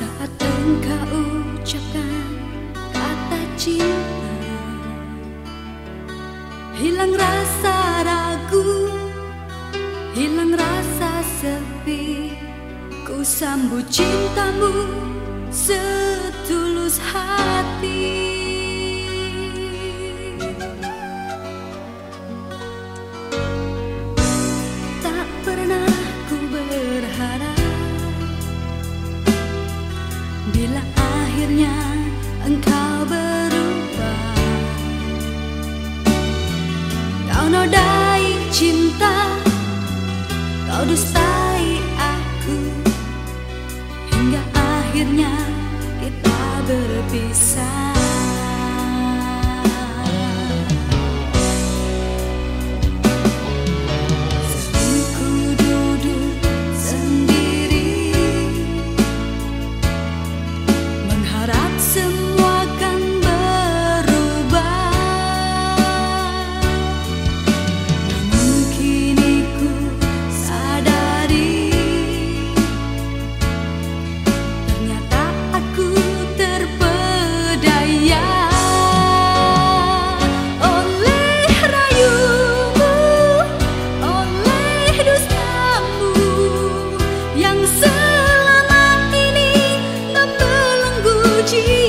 Saat engkau ucapkan kata cinta. Hilang rasa ragu Hilang rasa sepi. Ku sambut cintamu setulus hati. Bila akhirnya engkau berubah Kau nodai cinta Kau dustai aku. Hingga akhirnya kita berpisah Jesus.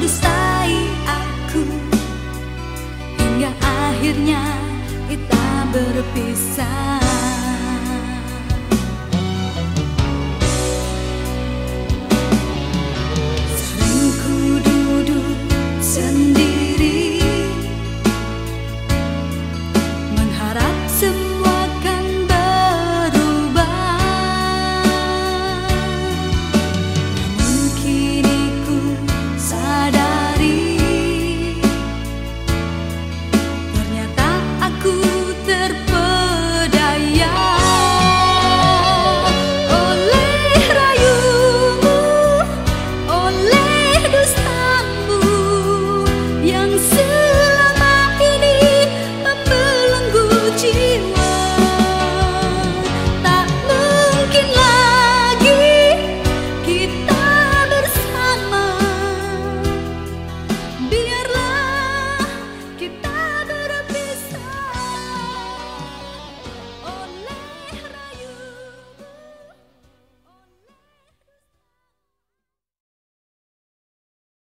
Dustai aku. Hingga akhirnya kita berpisah